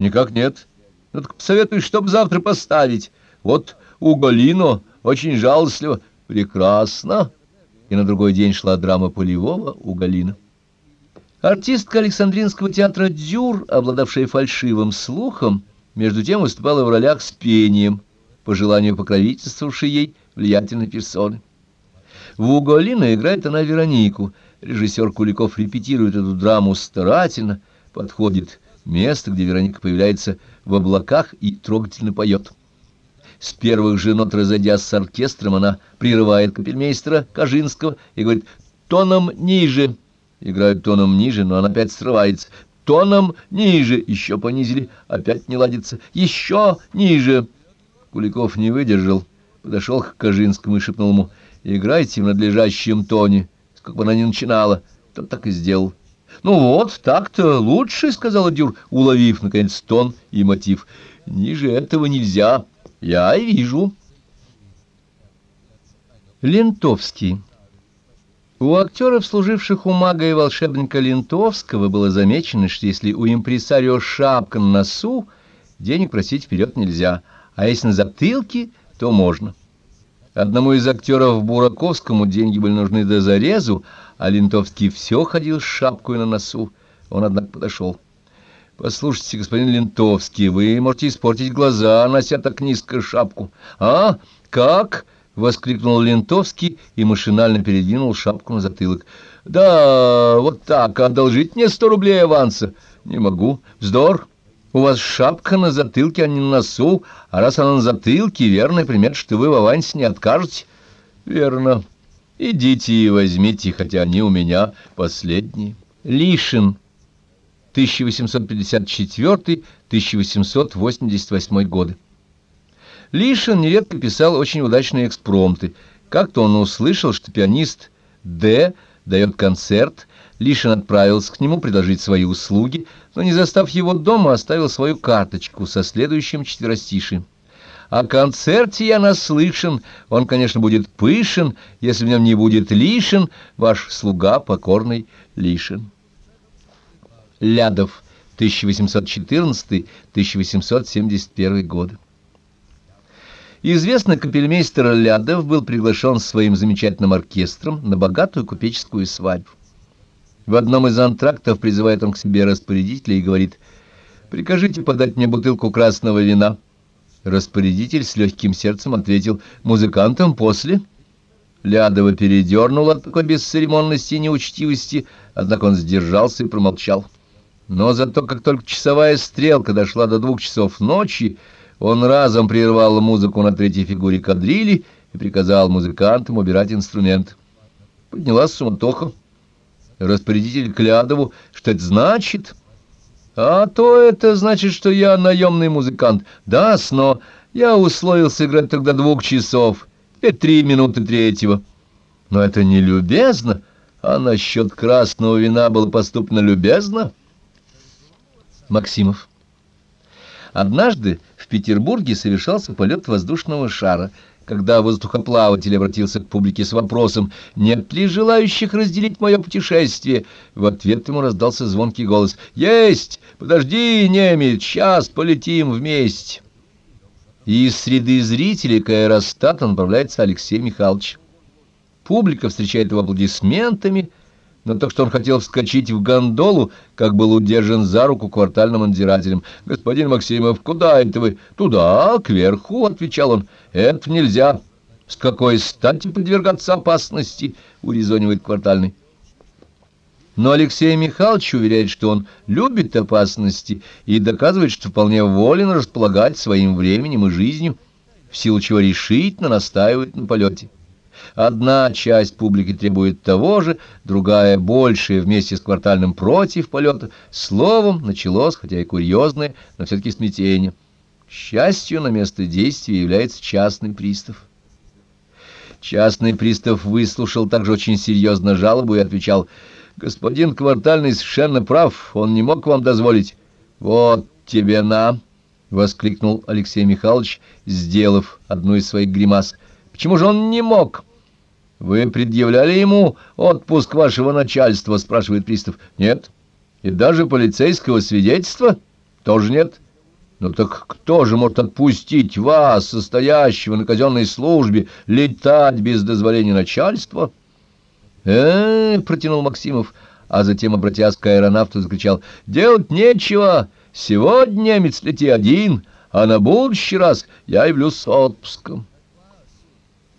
Никак нет. Ну так посоветуй, чтоб завтра поставить. Вот у Галино очень жалостливо. Прекрасно. И на другой день шла драма Полевого у Галина. Артистка Александринского театра Дюр, обладавшая фальшивым слухом, между тем выступала в ролях с пением, по желанию покровительствовавшей ей влиятельной персоны. В Уголина играет она Веронику. Режиссер Куликов репетирует эту драму старательно, подходит место, где Вероника появляется в облаках и трогательно поет. С первых же нот, разойдясь с оркестром, она прерывает капельмейстера Кожинского и говорит «тоном ниже». Играют тоном ниже, но она опять срывается. «Тоном ниже». Еще понизили, опять не ладится. «Еще ниже». Куликов не выдержал, подошел к Кожинскому и шепнул ему «Играйте в надлежащем тоне». Как бы она ни начинала, тот так и сделал. «Ну вот, так-то лучше», — сказала Дюр, уловив, наконец, тон и мотив. «Ниже этого нельзя. Я и вижу». Лентовский У актеров, служивших у мага и волшебника Лентовского, было замечено, что если у импресарио шапка на носу, денег просить вперед нельзя, а если на затылке, то можно. Одному из актеров Бураковскому деньги были нужны до зарезу, а Лентовский все ходил с шапкой на носу. Он, однако, подошел. — Послушайте, господин Лентовский, вы можете испортить глаза, нося так низко шапку. — А? Как? — воскликнул Лентовский и машинально передвинул шапку на затылок. — Да, вот так, одолжить мне сто рублей аванса. — Не могу. Вздор. У вас шапка на затылке, а не на носу, а раз она на затылке, верный примет, что вы в авансе не откажете. Верно. Идите и возьмите, хотя они у меня последние. Лишин. 1854-1888 годы. Лишин нередко писал очень удачные экспромты. Как-то он услышал, что пианист Д. дает концерт, Лишин отправился к нему предложить свои услуги, но, не застав его дома, оставил свою карточку со следующим четверостишием. О концерте я наслышан, он, конечно, будет пышен, если в нем не будет лишен, ваш слуга покорный лишен. Лядов, 1814-1871 годы. Известный капельмейстер Лядов был приглашен своим замечательным оркестром на богатую купеческую свадьбу. В одном из антрактов призывает он к себе распорядителя и говорит «Прикажите подать мне бутылку красного вина». Распорядитель с легким сердцем ответил «Музыкантам после». Лядова передернула от такой бесцеремонности и неучтивости, однако он сдержался и промолчал. Но зато, как только часовая стрелка дошла до двух часов ночи, он разом прервал музыку на третьей фигуре кадрили и приказал музыкантам убирать инструмент. Поднялась суматоха распорядитель Клядову, что это значит? А то это значит, что я наемный музыкант. Да, но я условился играть тогда двух часов, и три минуты третьего. Но это не любезно, а насчет красного вина было поступно любезно. Максимов. Однажды в Петербурге совершался полет воздушного шара — когда воздухоплаватель обратился к публике с вопросом, нет ли желающих разделить мое путешествие, в ответ ему раздался звонкий голос «Есть! Подожди, немец, сейчас полетим вместе!» И из среды зрителей к аэростату направляется Алексей Михайлович. Публика встречает его аплодисментами, но то, что он хотел вскочить в гондолу, как был удержан за руку квартальным надзирателем. «Господин Максимов, куда это вы?» «Туда, кверху», — отвечал он. «Это нельзя. С какой стати подвергаться опасности?» — урезонивает квартальный. Но Алексей Михайлович уверяет, что он любит опасности и доказывает, что вполне волен располагать своим временем и жизнью, в силу чего решительно настаивает на полете. Одна часть публики требует того же, другая, большая, вместе с квартальным против полета. Словом, началось, хотя и курьезное, но все-таки смятение. К счастью, на место действия является частный пристав. Частный пристав выслушал также очень серьезно жалобу и отвечал, «Господин квартальный совершенно прав, он не мог вам дозволить». «Вот тебе на!» — воскликнул Алексей Михайлович, сделав одну из своих гримас. «Почему же он не мог?» «Вы предъявляли ему отпуск вашего начальства?» — спрашивает пристав. «Нет». «И даже полицейского свидетельства?» «Тоже нет». Ну так кто же может отпустить вас, состоящего на казенной службе, летать без дозволения начальства? э, -э, протянул Максимов, а затем, обратясь к аэронавту, закричал, «Делать нечего, сегодня немец лети один, а на будущий раз я явлюсь с отпуском».